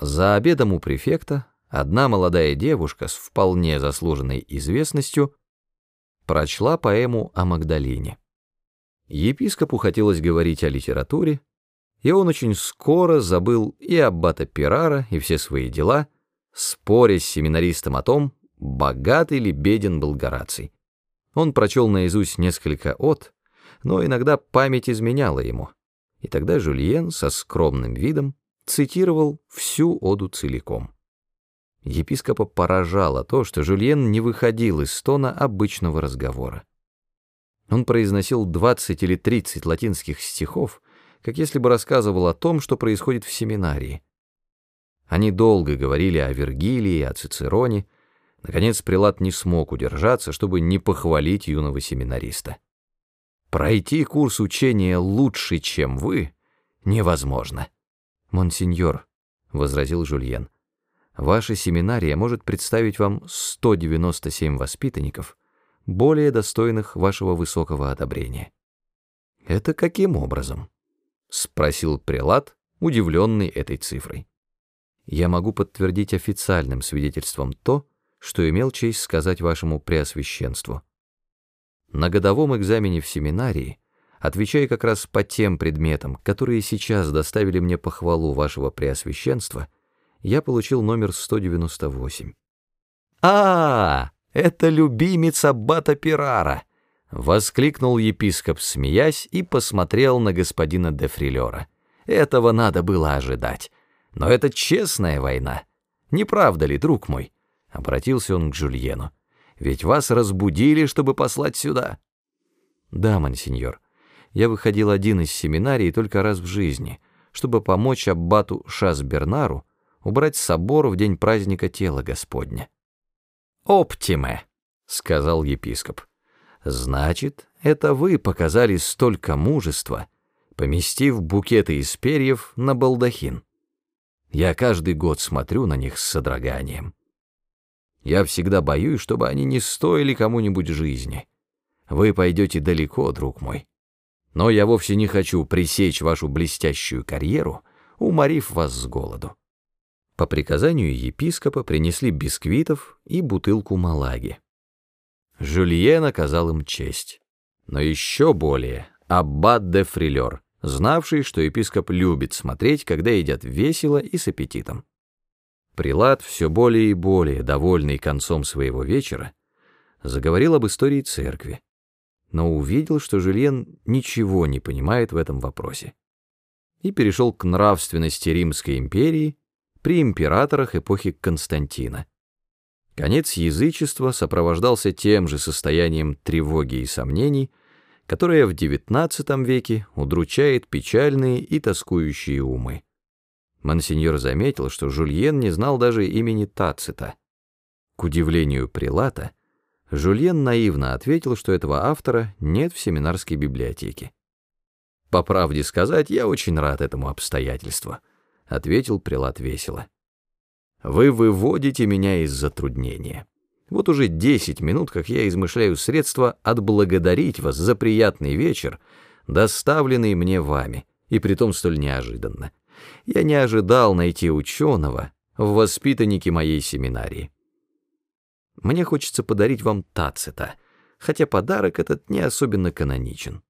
За обедом у префекта одна молодая девушка с вполне заслуженной известностью прочла поэму о Магдалине. Епископу хотелось говорить о литературе, и он очень скоро забыл и аббата Пирара, и все свои дела, споря с семинаристом о том, богат или беден был Гораций. Он прочел наизусть несколько от, но иногда память изменяла ему, и тогда Жюльен со скромным видом цитировал всю оду целиком. Епископа поражало то, что Жюльен не выходил из стона обычного разговора. Он произносил 20 или 30 латинских стихов, как если бы рассказывал о том, что происходит в семинарии. Они долго говорили о Вергилии, о Цицероне. Наконец, прилад не смог удержаться, чтобы не похвалить юного семинариста. «Пройти курс учения лучше, чем вы, невозможно». «Монсеньор», — возразил Жульен, — «ваша семинария может представить вам 197 воспитанников, более достойных вашего высокого одобрения». «Это каким образом?» — спросил прелат, удивленный этой цифрой. «Я могу подтвердить официальным свидетельством то, что имел честь сказать вашему преосвященству. На годовом экзамене в семинарии отвечая как раз по тем предметам, которые сейчас доставили мне похвалу вашего преосвященства, я получил номер 198. «А, это любимец аббата Пирара!» — воскликнул епископ, смеясь, и посмотрел на господина де Фрилера. «Этого надо было ожидать. Но это честная война. Не правда ли, друг мой?» — обратился он к Жульену. «Ведь вас разбудили, чтобы послать сюда». «Да, мансиньор», я выходил один из семинарий только раз в жизни, чтобы помочь аббату Шас-Бернару убрать собор в день праздника тела Господня. «Оптиме», — сказал епископ. «Значит, это вы показали столько мужества, поместив букеты из перьев на балдахин. Я каждый год смотрю на них с содроганием. Я всегда боюсь, чтобы они не стоили кому-нибудь жизни. Вы пойдете далеко, друг мой. Но я вовсе не хочу пресечь вашу блестящую карьеру, уморив вас с голоду. По приказанию епископа принесли бисквитов и бутылку малаги. Жюльен оказал им честь. Но еще более аббат де Фрилер, знавший, что епископ любит смотреть, когда едят весело и с аппетитом. Прилад, все более и более довольный концом своего вечера, заговорил об истории церкви но увидел, что Жюльен ничего не понимает в этом вопросе. И перешел к нравственности Римской империи при императорах эпохи Константина. Конец язычества сопровождался тем же состоянием тревоги и сомнений, которое в XIX веке удручает печальные и тоскующие умы. Монсеньор заметил, что Жульен не знал даже имени Тацита. К удивлению Прилата, Жульен наивно ответил, что этого автора нет в семинарской библиотеке. «По правде сказать, я очень рад этому обстоятельству», — ответил прилад весело. «Вы выводите меня из затруднения. Вот уже десять минут, как я измышляю средства отблагодарить вас за приятный вечер, доставленный мне вами, и притом столь неожиданно. Я не ожидал найти ученого в воспитаннике моей семинарии. Мне хочется подарить вам Тацита, хотя подарок этот не особенно каноничен.